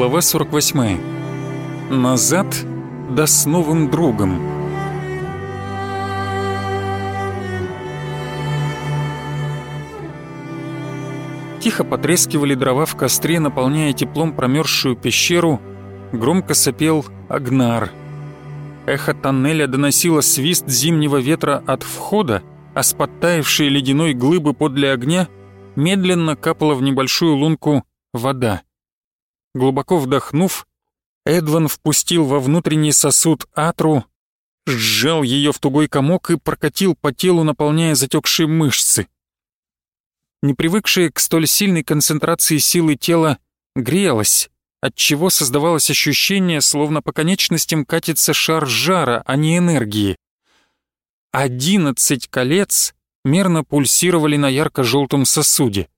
Глава 48. Назад, да с новым другом. Тихо потрескивали дрова в костре, наполняя теплом промерзшую пещеру. Громко сопел Агнар. Эхо тоннеля доносило свист зимнего ветра от входа, а с подтаявшей ледяной глыбы подле огня медленно капала в небольшую лунку вода. Глубоко вдохнув, Эдван впустил во внутренний сосуд атру, сжал ее в тугой комок и прокатил по телу, наполняя затекшие мышцы. Непривыкшее к столь сильной концентрации силы тела грелось, отчего создавалось ощущение, словно по конечностям катится шар жара, а не энергии. Одиннадцать колец мерно пульсировали на ярко-желтом сосуде.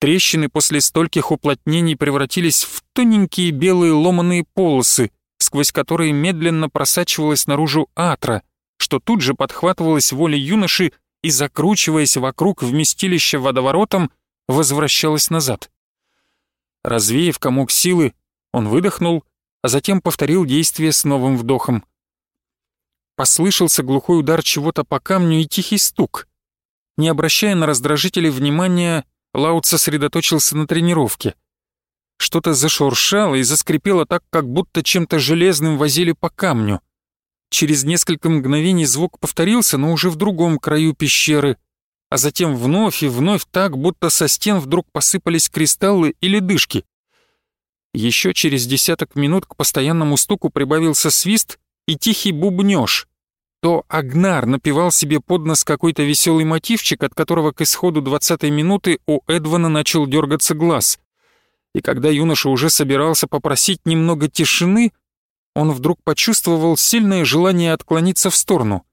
Трещины после стольких уплотнений превратились в тоненькие белые ломаные полосы, сквозь которые медленно просачивалась наружу атра, что тут же подхватывалась волей юноши и, закручиваясь вокруг вместилища водоворотом, возвращалась назад. Развеяв комок силы, он выдохнул, а затем повторил действие с новым вдохом. Послышался глухой удар чего-то по камню и тихий стук. Не обращая на раздражители внимания, Лаут сосредоточился на тренировке. Что-то зашуршало и заскрипело так, как будто чем-то железным возили по камню. Через несколько мгновений звук повторился, но уже в другом краю пещеры, а затем вновь и вновь так, будто со стен вдруг посыпались кристаллы или дышки. Еще через десяток минут к постоянному стуку прибавился свист и тихий бубнёж то Агнар напевал себе под нос какой-то веселый мотивчик, от которого к исходу двадцатой минуты у Эдвана начал дергаться глаз. И когда юноша уже собирался попросить немного тишины, он вдруг почувствовал сильное желание отклониться в сторону.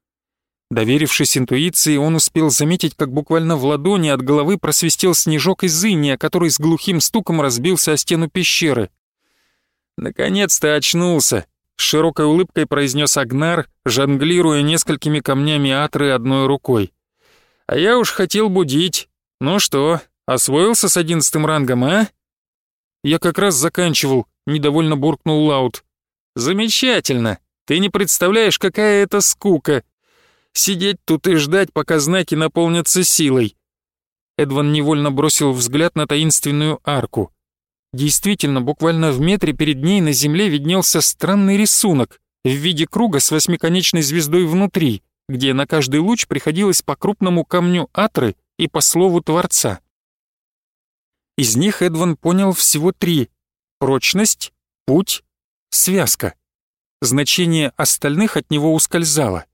Доверившись интуиции, он успел заметить, как буквально в ладони от головы просвистел снежок из иния, который с глухим стуком разбился о стену пещеры. «Наконец-то очнулся!» С широкой улыбкой произнес Агнар, жонглируя несколькими камнями атры одной рукой. «А я уж хотел будить. Ну что, освоился с одиннадцатым рангом, а?» «Я как раз заканчивал», — недовольно буркнул Лаут. «Замечательно. Ты не представляешь, какая это скука. Сидеть тут и ждать, пока знаки наполнятся силой». Эдван невольно бросил взгляд на таинственную арку. Действительно, буквально в метре перед ней на земле виднелся странный рисунок в виде круга с восьмиконечной звездой внутри, где на каждый луч приходилось по крупному камню Атры и по слову Творца. Из них Эдван понял всего три — прочность, путь, связка. Значение остальных от него ускользало.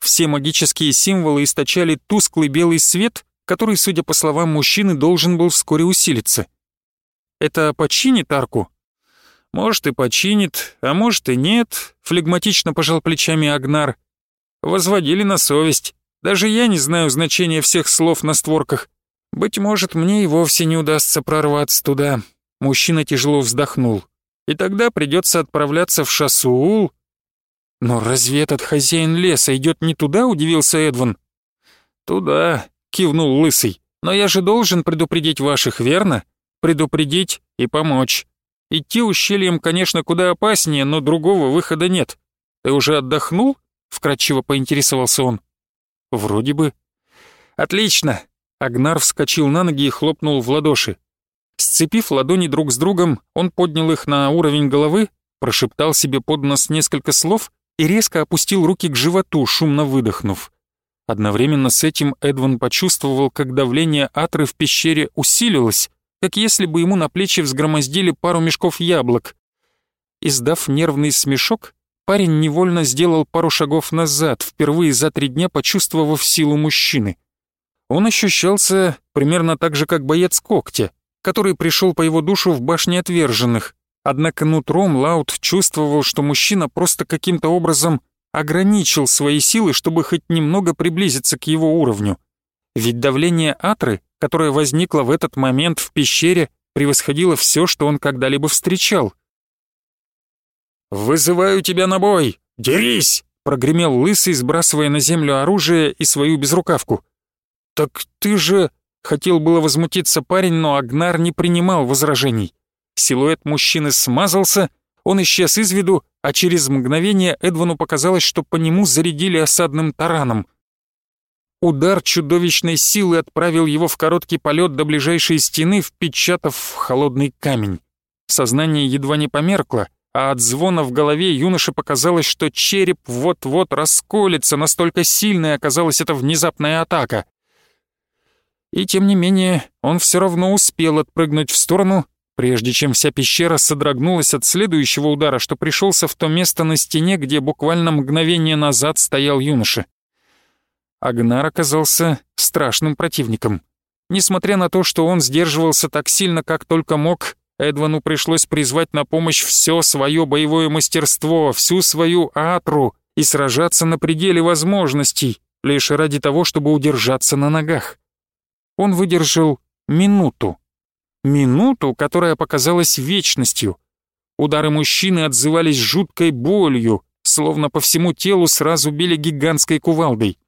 Все магические символы источали тусклый белый свет, который, судя по словам мужчины, должен был вскоре усилиться — это починит арку?» «Может, и починит, а может и нет», — флегматично пожал плечами Агнар. «Возводили на совесть. Даже я не знаю значения всех слов на створках. Быть может, мне и вовсе не удастся прорваться туда». Мужчина тяжело вздохнул. «И тогда придется отправляться в Шасуул». «Но разве этот хозяин леса идет не туда?» — удивился Эдван. «Туда», — кивнул Лысый. «Но я же должен предупредить ваших, верно? Предупредить и помочь. Идти ущельем, конечно, куда опаснее, но другого выхода нет. Ты уже отдохнул?» — вкратчиво поинтересовался он. «Вроде бы». «Отлично!» Агнар вскочил на ноги и хлопнул в ладоши. Сцепив ладони друг с другом, он поднял их на уровень головы, прошептал себе под нос несколько слов и резко опустил руки к животу, шумно выдохнув. Одновременно с этим Эдван почувствовал, как давление атры в пещере усилилось, как если бы ему на плечи взгромоздили пару мешков яблок. Издав нервный смешок, парень невольно сделал пару шагов назад, впервые за три дня почувствовав силу мужчины. Он ощущался примерно так же, как боец когтя, который пришел по его душу в башне отверженных. Однако нутром Лаут чувствовал, что мужчина просто каким-то образом ограничил свои силы, чтобы хоть немного приблизиться к его уровню. Ведь давление Атры которая возникла в этот момент в пещере, превосходила все, что он когда-либо встречал. «Вызываю тебя на бой! Дерись!» — прогремел Лысый, сбрасывая на землю оружие и свою безрукавку. «Так ты же...» — хотел было возмутиться парень, но Агнар не принимал возражений. Силуэт мужчины смазался, он исчез из виду, а через мгновение Эдвану показалось, что по нему зарядили осадным тараном. Удар чудовищной силы отправил его в короткий полет до ближайшей стены, впечатав в холодный камень. Сознание едва не померкло, а от звона в голове юноше показалось, что череп вот-вот расколется, настолько сильной оказалась эта внезапная атака. И тем не менее, он все равно успел отпрыгнуть в сторону, прежде чем вся пещера содрогнулась от следующего удара, что пришелся в то место на стене, где буквально мгновение назад стоял юноша. Агнар оказался страшным противником. Несмотря на то, что он сдерживался так сильно, как только мог, Эдвану пришлось призвать на помощь все свое боевое мастерство, всю свою атру и сражаться на пределе возможностей, лишь ради того, чтобы удержаться на ногах. Он выдержал минуту. Минуту, которая показалась вечностью. Удары мужчины отзывались жуткой болью, словно по всему телу сразу били гигантской кувалдой.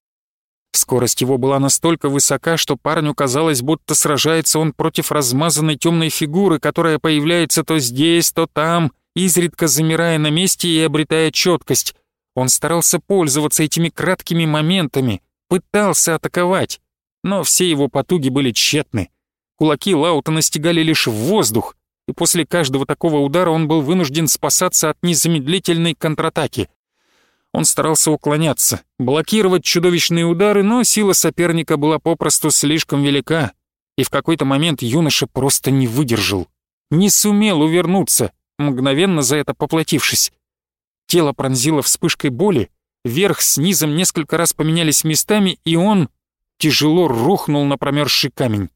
Скорость его была настолько высока, что парню казалось, будто сражается он против размазанной темной фигуры, которая появляется то здесь, то там, изредка замирая на месте и обретая четкость. Он старался пользоваться этими краткими моментами, пытался атаковать, но все его потуги были тщетны. Кулаки Лаута настигали лишь в воздух, и после каждого такого удара он был вынужден спасаться от незамедлительной контратаки. Он старался уклоняться, блокировать чудовищные удары, но сила соперника была попросту слишком велика, и в какой-то момент юноша просто не выдержал. Не сумел увернуться, мгновенно за это поплатившись. Тело пронзило вспышкой боли, верх с низом несколько раз поменялись местами, и он тяжело рухнул на промерзший камень.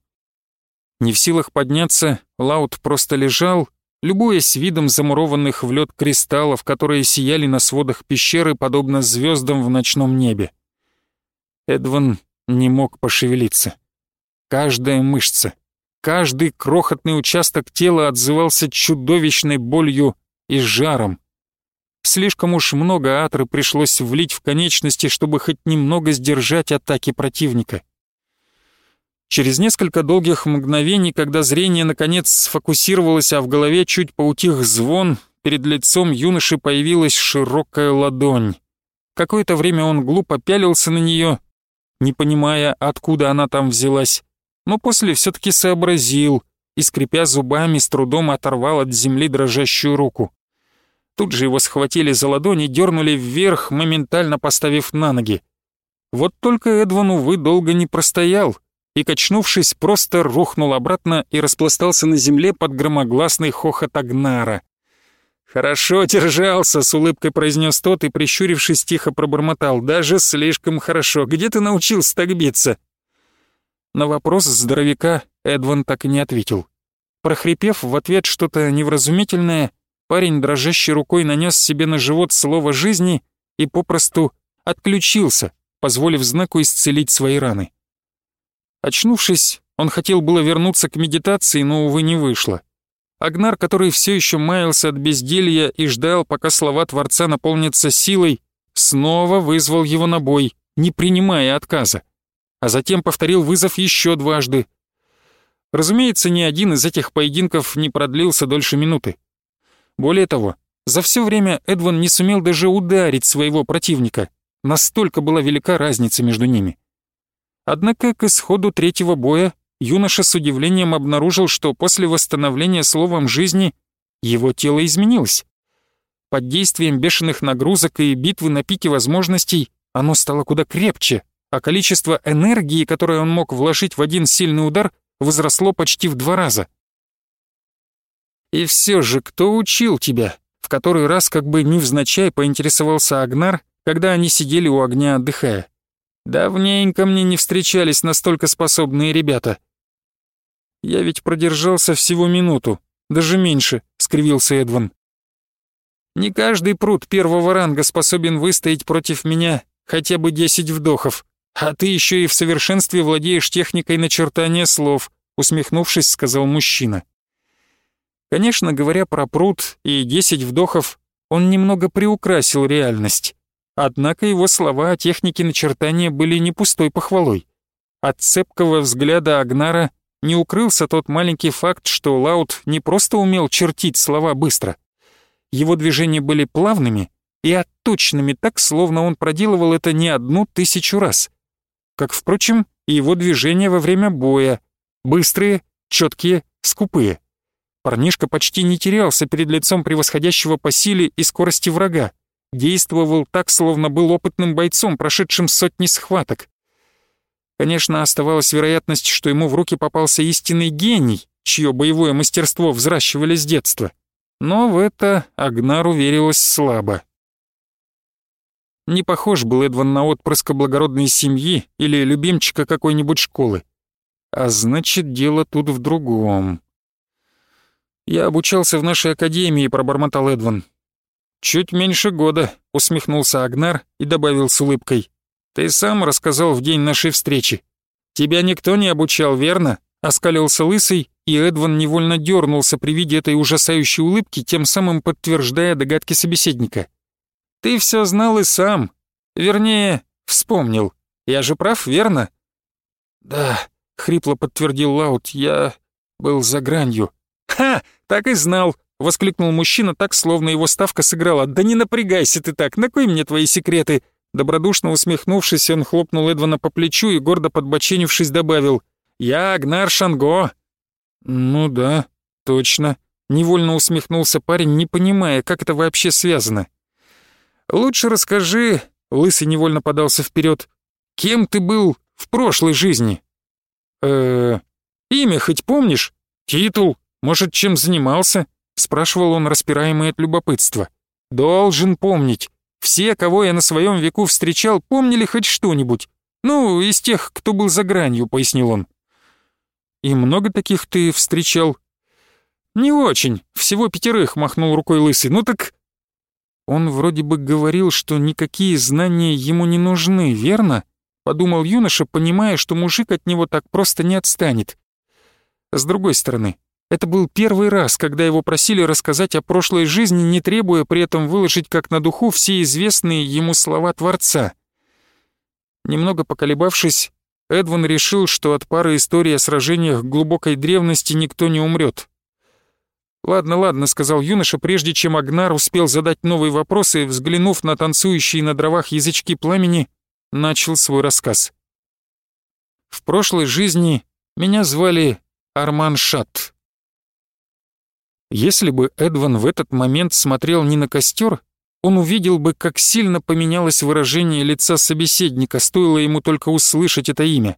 Не в силах подняться, Лаут просто лежал, любуясь видом замурованных в лед кристаллов, которые сияли на сводах пещеры, подобно звездам в ночном небе. Эдван не мог пошевелиться. Каждая мышца, каждый крохотный участок тела отзывался чудовищной болью и жаром. Слишком уж много атры пришлось влить в конечности, чтобы хоть немного сдержать атаки противника. Через несколько долгих мгновений, когда зрение наконец сфокусировалось, а в голове чуть поутих звон, перед лицом юноши появилась широкая ладонь. Какое-то время он глупо пялился на нее, не понимая, откуда она там взялась, но после все-таки сообразил и, скрипя зубами, с трудом оторвал от земли дрожащую руку. Тут же его схватили за ладони дернули вверх, моментально поставив на ноги. Вот только Эдван, увы, долго не простоял — и, качнувшись, просто рухнул обратно и распластался на земле под громогласный хохот Агнара. «Хорошо держался», — с улыбкой произнес тот и, прищурившись, тихо пробормотал. «Даже слишком хорошо. Где ты научился так биться?» На вопрос здоровяка Эдван так и не ответил. Прохрипев в ответ что-то невразумительное, парень дрожащей рукой нанес себе на живот слово жизни и попросту отключился, позволив знаку исцелить свои раны. Очнувшись, он хотел было вернуться к медитации, но, увы, не вышло. Агнар, который все еще маялся от безделья и ждал, пока слова Творца наполнятся силой, снова вызвал его на бой, не принимая отказа. А затем повторил вызов еще дважды. Разумеется, ни один из этих поединков не продлился дольше минуты. Более того, за все время Эдван не сумел даже ударить своего противника. Настолько была велика разница между ними. Однако к исходу третьего боя юноша с удивлением обнаружил, что после восстановления словом жизни его тело изменилось. Под действием бешеных нагрузок и битвы на пике возможностей оно стало куда крепче, а количество энергии, которое он мог вложить в один сильный удар, возросло почти в два раза. «И все же, кто учил тебя?» В который раз как бы невзначай поинтересовался Агнар, когда они сидели у огня отдыхая. Давненько мне не встречались настолько способные ребята. Я ведь продержался всего минуту, даже меньше, скривился Эдван. Не каждый пруд первого ранга способен выстоять против меня хотя бы десять вдохов, а ты еще и в совершенстве владеешь техникой начертания слов, усмехнувшись, сказал мужчина. Конечно, говоря про пруд и десять вдохов, он немного приукрасил реальность. Однако его слова о технике начертания были не пустой похвалой. От цепкого взгляда Агнара не укрылся тот маленький факт, что Лаут не просто умел чертить слова быстро. Его движения были плавными и отточенными так, словно он проделывал это не одну тысячу раз. Как, впрочем, и его движения во время боя. Быстрые, четкие, скупые. Парнишка почти не терялся перед лицом превосходящего по силе и скорости врага. Действовал так, словно был опытным бойцом, прошедшим сотни схваток. Конечно, оставалась вероятность, что ему в руки попался истинный гений, чье боевое мастерство взращивали с детства. Но в это Агнар уверилась слабо. Не похож был Эдван на отпрыска благородной семьи или любимчика какой-нибудь школы. А значит, дело тут в другом. «Я обучался в нашей академии», — пробормотал Эдван. «Чуть меньше года», — усмехнулся Агнар и добавил с улыбкой. «Ты сам рассказал в день нашей встречи. Тебя никто не обучал, верно?» — оскалился Лысый, и Эдван невольно дернулся при виде этой ужасающей улыбки, тем самым подтверждая догадки собеседника. «Ты все знал и сам. Вернее, вспомнил. Я же прав, верно?» «Да», — хрипло подтвердил Лаут, — «я был за гранью». «Ха! Так и знал!» — воскликнул мужчина так, словно его ставка сыграла. «Да не напрягайся ты так, на кой мне твои секреты?» Добродушно усмехнувшись, он хлопнул Эдвана по плечу и, гордо подбоченившись, добавил. «Я Агнар Шанго!» «Ну да, точно», — невольно усмехнулся парень, не понимая, как это вообще связано. «Лучше расскажи», — Лысый невольно подался вперед, «кем ты был в прошлой жизни?» «Э-э, имя хоть помнишь? Титул? Может, чем занимался?» — спрашивал он, распираемый от любопытства. «Должен помнить. Все, кого я на своем веку встречал, помнили хоть что-нибудь. Ну, из тех, кто был за гранью», — пояснил он. «И много таких ты встречал?» «Не очень. Всего пятерых», — махнул рукой Лысый. «Ну так...» Он вроде бы говорил, что никакие знания ему не нужны, верно? Подумал юноша, понимая, что мужик от него так просто не отстанет. С другой стороны, это был первый раз, когда его просили рассказать о прошлой жизни, не требуя при этом выложить как на духу все известные ему слова Творца. Немного поколебавшись, Эдван решил, что от пары историй о сражениях глубокой древности никто не умрет. «Ладно, ладно», — сказал юноша, прежде чем Агнар успел задать новый вопрос и, взглянув на танцующие на дровах язычки пламени, начал свой рассказ. «В прошлой жизни меня звали Арман Шат. Если бы Эдван в этот момент смотрел не на костер, он увидел бы, как сильно поменялось выражение лица собеседника, стоило ему только услышать это имя.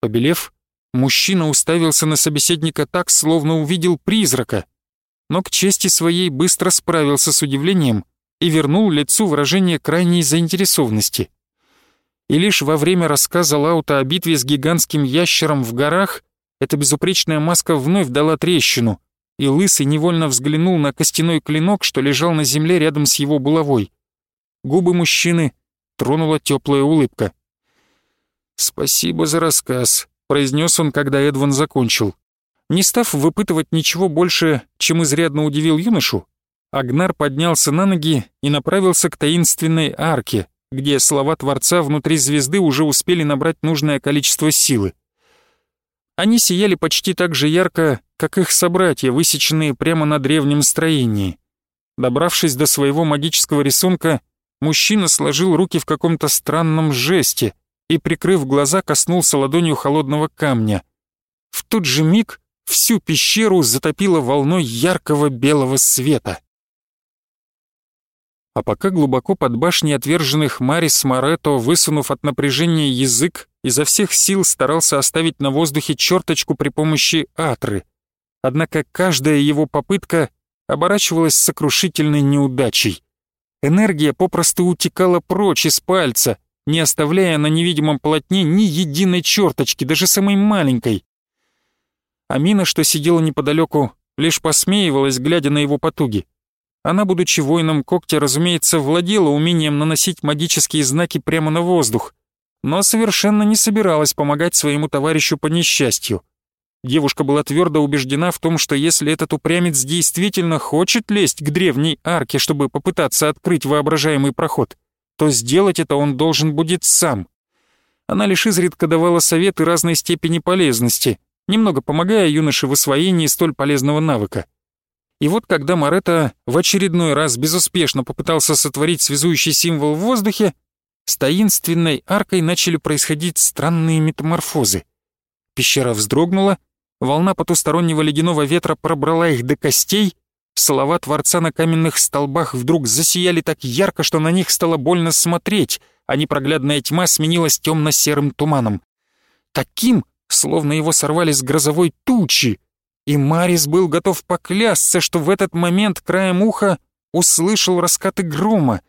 Побелев, мужчина уставился на собеседника так, словно увидел призрака, но к чести своей быстро справился с удивлением и вернул лицу выражение крайней заинтересованности. И лишь во время рассказа Лаута о битве с гигантским ящером в горах эта безупречная маска вновь дала трещину — и Лысый невольно взглянул на костяной клинок, что лежал на земле рядом с его булавой. Губы мужчины тронула теплая улыбка. «Спасибо за рассказ», — произнес он, когда Эдван закончил. Не став выпытывать ничего больше, чем изрядно удивил юношу, Агнар поднялся на ноги и направился к таинственной арке, где слова Творца внутри звезды уже успели набрать нужное количество силы. Они сияли почти так же ярко, как их собратья, высеченные прямо на древнем строении. Добравшись до своего магического рисунка, мужчина сложил руки в каком-то странном жесте и, прикрыв глаза, коснулся ладонью холодного камня. В тот же миг всю пещеру затопило волной яркого белого света. А пока глубоко под башней отверженных Марис Морето, высунув от напряжения язык, изо всех сил старался оставить на воздухе черточку при помощи атры. Однако каждая его попытка оборачивалась сокрушительной неудачей. Энергия попросту утекала прочь из пальца, не оставляя на невидимом полотне ни единой черточки, даже самой маленькой. Амина, что сидела неподалеку, лишь посмеивалась, глядя на его потуги. Она, будучи воином когтя, разумеется, владела умением наносить магические знаки прямо на воздух, но совершенно не собиралась помогать своему товарищу по несчастью. Девушка была твердо убеждена в том, что если этот упрямец действительно хочет лезть к древней арке, чтобы попытаться открыть воображаемый проход, то сделать это он должен будет сам. Она лишь изредка давала советы разной степени полезности, немного помогая юноше в освоении столь полезного навыка. И вот когда Марета в очередной раз безуспешно попытался сотворить связующий символ в воздухе, с таинственной аркой начали происходить странные метаморфозы. Пещера вздрогнула, волна потустороннего ледяного ветра пробрала их до костей, слова Творца на каменных столбах вдруг засияли так ярко, что на них стало больно смотреть, а непроглядная тьма сменилась темно-серым туманом. Таким, словно его сорвали с грозовой тучи, и Марис был готов поклясться, что в этот момент краем уха услышал раскаты грома.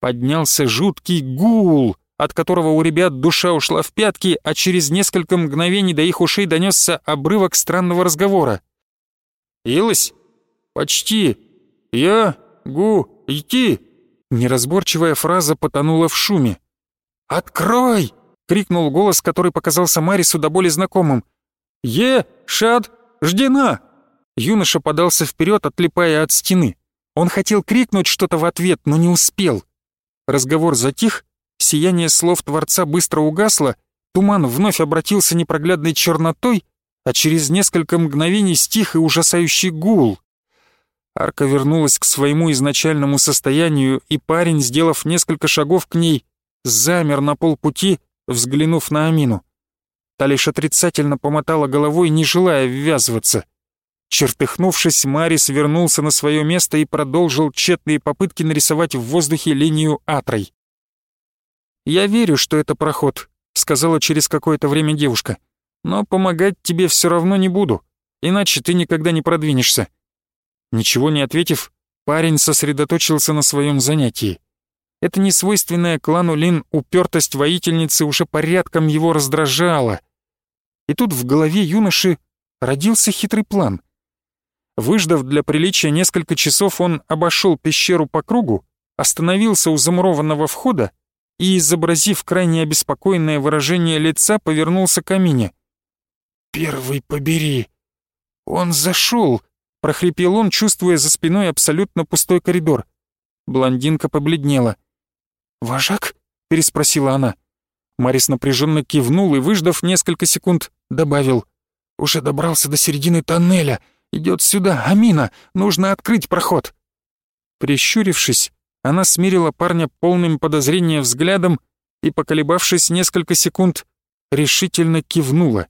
Поднялся жуткий гул, от которого у ребят душа ушла в пятки, а через несколько мгновений до их ушей донесся обрывок странного разговора. «Илось? Почти. Я? Гу? Идти?» Неразборчивая фраза потонула в шуме. «Открой!» — крикнул голос, который показался Марису до боли знакомым. «Е! Шад! Ждена!» Юноша подался вперед, отлипая от стены. Он хотел крикнуть что-то в ответ, но не успел. Разговор затих, сияние слов Творца быстро угасло, туман вновь обратился непроглядной чернотой, а через несколько мгновений стих и ужасающий гул. Арка вернулась к своему изначальному состоянию, и парень, сделав несколько шагов к ней, замер на полпути, взглянув на Амину. Та лишь отрицательно помотала головой, не желая ввязываться. Чертыхнувшись, Марис вернулся на свое место и продолжил тщетные попытки нарисовать в воздухе линию Атрой. «Я верю, что это проход», — сказала через какое-то время девушка. «Но помогать тебе все равно не буду, иначе ты никогда не продвинешься». Ничего не ответив, парень сосредоточился на своем занятии. Эта несвойственная клану Лин упертость воительницы уже порядком его раздражала. И тут в голове юноши родился хитрый план. Выждав для приличия несколько часов, он обошел пещеру по кругу, остановился у замурованного входа и, изобразив крайне обеспокоенное выражение лица, повернулся к Амине. «Первый побери! Он зашел!» — прохрипел он, чувствуя за спиной абсолютно пустой коридор. Блондинка побледнела. «Вожак?» — переспросила она. Марис напряженно кивнул и, выждав несколько секунд, добавил. «Уже добрался до середины тоннеля. Идет сюда, Амина. Нужно открыть проход». Прищурившись, она смирила парня полным подозрения взглядом и, поколебавшись несколько секунд, решительно кивнула.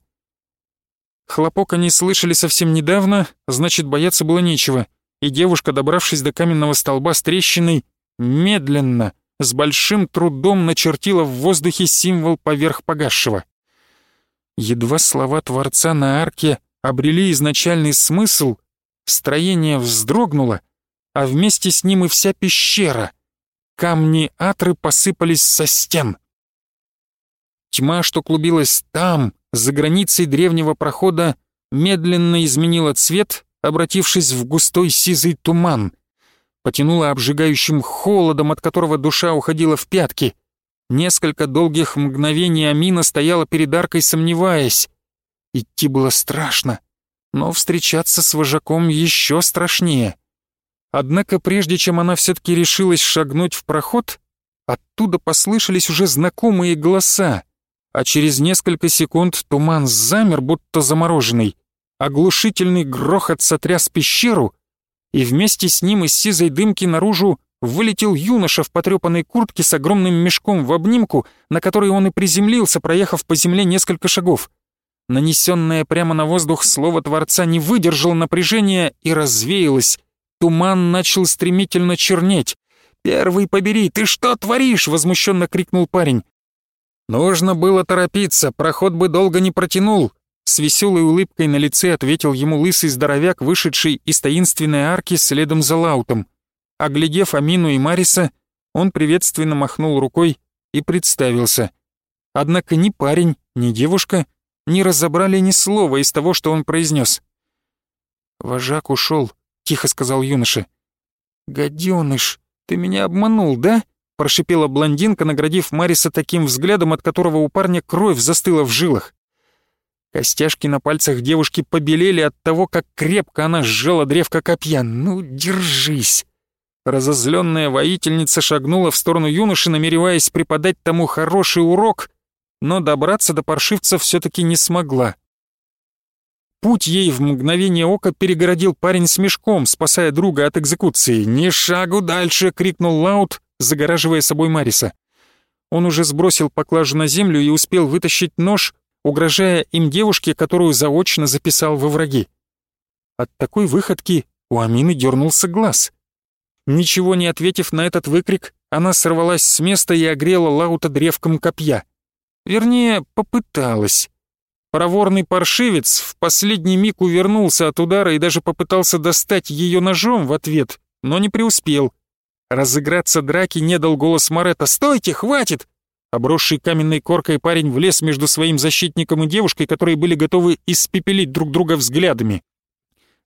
Хлопок они слышали совсем недавно, значит, бояться было нечего, и девушка, добравшись до каменного столба с трещиной, медленно, с большим трудом начертила в воздухе символ поверх погасшего. Едва слова Творца на арке обрели изначальный смысл, строение вздрогнуло, а вместе с ним и вся пещера. Камни Атры посыпались со стен. Тьма, что клубилась там, за границей древнего прохода, медленно изменила цвет, обратившись в густой сизый туман. Потянула обжигающим холодом, от которого душа уходила в пятки. Несколько долгих мгновений Амина стояла перед аркой, сомневаясь. Идти было страшно, но встречаться с вожаком еще страшнее. Однако прежде чем она все-таки решилась шагнуть в проход, оттуда послышались уже знакомые голоса, а через несколько секунд туман замер, будто замороженный. Оглушительный грохот сотряс пещеру, и вместе с ним из сизой дымки наружу вылетел юноша в потрепанной куртке с огромным мешком в обнимку, на который он и приземлился, проехав по земле несколько шагов. Нанесенное прямо на воздух слово Творца не выдержало напряжения и развеялось. Туман начал стремительно чернеть. «Первый побери, ты что творишь?» — возмущенно крикнул парень. «Нужно было торопиться, проход бы долго не протянул», с веселой улыбкой на лице ответил ему лысый здоровяк, вышедший из таинственной арки следом за Лаутом. Оглядев Амину и Мариса, он приветственно махнул рукой и представился. Однако ни парень, ни девушка не разобрали ни слова из того, что он произнес. «Вожак ушел», — тихо сказал юноша. «Гадёныш, ты меня обманул, да?» — прошипела блондинка, наградив Мариса таким взглядом, от которого у парня кровь застыла в жилах. Костяшки на пальцах девушки побелели от того, как крепко она сжала древко копья. «Ну, держись!» Разозленная воительница шагнула в сторону юноши, намереваясь преподать тому хороший урок, но добраться до паршивца все таки не смогла. Путь ей в мгновение ока перегородил парень с мешком, спасая друга от экзекуции. «Ни шагу дальше!» — крикнул Лаут, загораживая собой Мариса. Он уже сбросил поклажу на землю и успел вытащить нож, угрожая им девушке, которую заочно записал во враги. От такой выходки у Амины дернулся глаз. Ничего не ответив на этот выкрик, она сорвалась с места и огрела Лаута древком копья. Вернее, попыталась. Проворный паршивец в последний миг увернулся от удара и даже попытался достать ее ножом в ответ, но не преуспел. Разыграться драки не дал голос Моретта. «Стойте, хватит!» Обросший каменной коркой парень влез между своим защитником и девушкой, которые были готовы испепелить друг друга взглядами.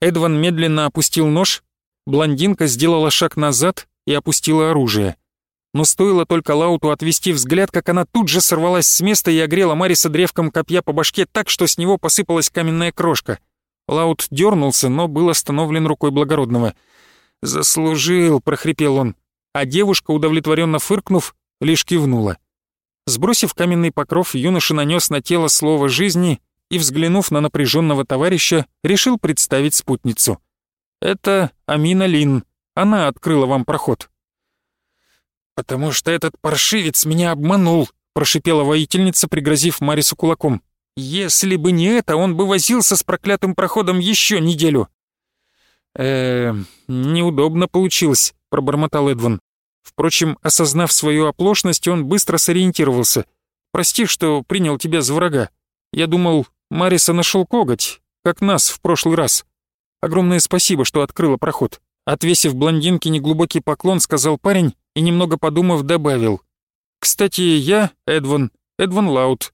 Эдван медленно опустил нож, блондинка сделала шаг назад и опустила оружие но стоило только Лауту отвести взгляд, как она тут же сорвалась с места и огрела Мариса древком копья по башке так, что с него посыпалась каменная крошка. Лаут дернулся, но был остановлен рукой благородного. «Заслужил», — прохрипел он, а девушка, удовлетворенно фыркнув, лишь кивнула. Сбросив каменный покров, юноша нанес на тело слово жизни и, взглянув на напряженного товарища, решил представить спутницу. «Это Амина Лин. Она открыла вам проход». «Потому что этот паршивец меня обманул», — прошипела воительница, пригрозив Марису кулаком. «Если бы не это, он бы возился с проклятым проходом еще неделю». «Э, неудобно получилось», — пробормотал Эдван. Впрочем, осознав свою оплошность, он быстро сориентировался. «Прости, что принял тебя за врага. Я думал, Мариса нашел коготь, как нас в прошлый раз. Огромное спасибо, что открыла проход». Отвесив блондинке неглубокий поклон, сказал парень и, немного подумав, добавил. «Кстати, я Эдван, Эдван Лаут».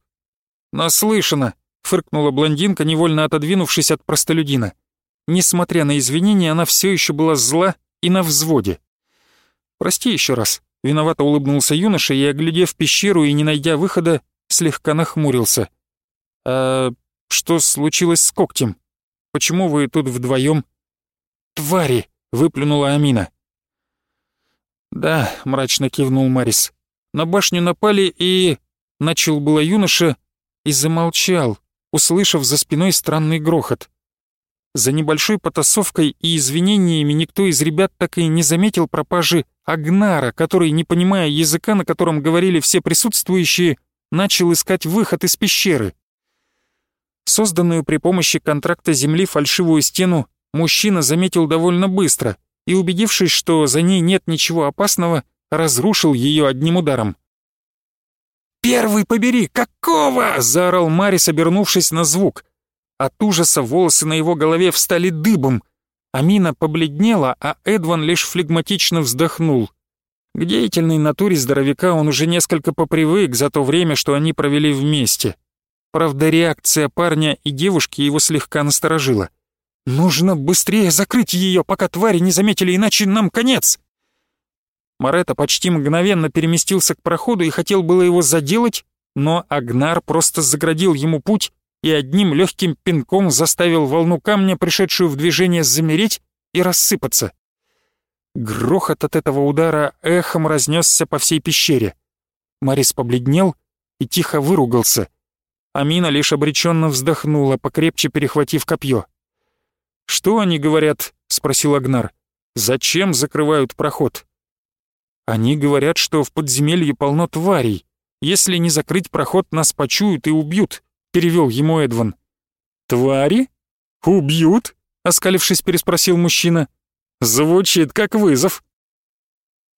«Наслышано», — фыркнула блондинка, невольно отодвинувшись от простолюдина. Несмотря на извинения, она все еще была зла и на взводе. «Прости еще раз», — виновато улыбнулся юноша и, оглядев пещеру и не найдя выхода, слегка нахмурился. «А что случилось с когтем? Почему вы тут вдвоем? «Твари!» — выплюнула Амина. «Да», — мрачно кивнул Марис. «На башню напали и...» — начал было юноша и замолчал, услышав за спиной странный грохот. За небольшой потасовкой и извинениями никто из ребят так и не заметил пропажи Агнара, который, не понимая языка, на котором говорили все присутствующие, начал искать выход из пещеры. Созданную при помощи контракта земли фальшивую стену мужчина заметил довольно быстро — и, убедившись, что за ней нет ничего опасного, разрушил ее одним ударом. «Первый побери! Какого?» — заорал Марис, обернувшись на звук. От ужаса волосы на его голове встали дыбом. Амина побледнела, а Эдван лишь флегматично вздохнул. К деятельной натуре здоровяка он уже несколько попривык за то время, что они провели вместе. Правда, реакция парня и девушки его слегка насторожила. «Нужно быстрее закрыть ее, пока твари не заметили, иначе нам конец!» Марета почти мгновенно переместился к проходу и хотел было его заделать, но Агнар просто заградил ему путь и одним легким пинком заставил волну камня, пришедшую в движение, замереть и рассыпаться. Грохот от этого удара эхом разнесся по всей пещере. Марис побледнел и тихо выругался. Амина лишь обреченно вздохнула, покрепче перехватив копье. «Что они говорят?» — спросил Агнар. «Зачем закрывают проход?» «Они говорят, что в подземелье полно тварей. Если не закрыть проход, нас почуют и убьют», — перевел ему Эдван. «Твари? Убьют?» — оскалившись, переспросил мужчина. «Звучит как вызов».